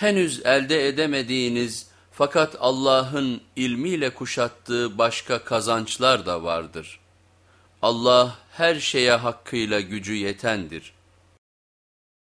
henüz elde edemediğiniz fakat Allah'ın ilmiyle kuşattığı başka kazançlar da vardır. Allah her şeye hakkıyla gücü yetendir.''